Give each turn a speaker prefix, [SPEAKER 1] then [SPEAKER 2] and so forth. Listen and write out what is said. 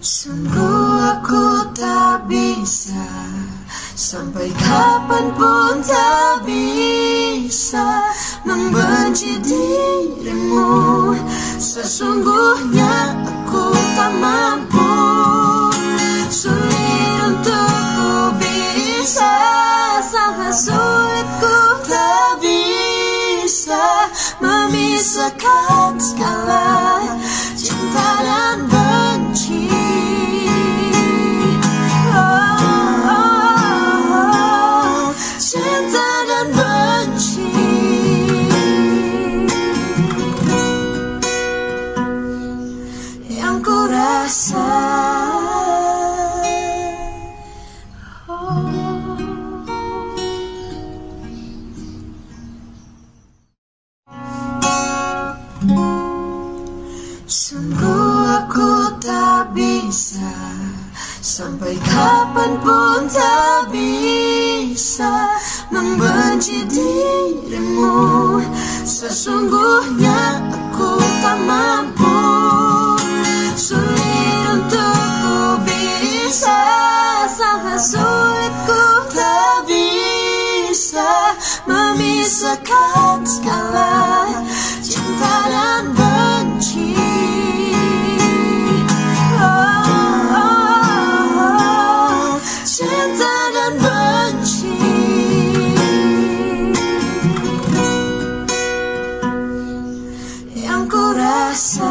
[SPEAKER 1] Sungguh aku tak bisa. Sampai kapan pun tak bisa Membenci dirimu. Sesungguhnya aku tak mampu Sulit untukku bisa. Sangat sulit ku tak bisa Memisahkan Sampai kapan pun tak bisa Membenci dirimu. Sesungguhnya memisahkan segala cinta dan benci. Oh, oh, oh, cinta dan benci. Yang ku rasa.